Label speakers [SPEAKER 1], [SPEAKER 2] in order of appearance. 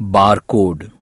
[SPEAKER 1] barcode.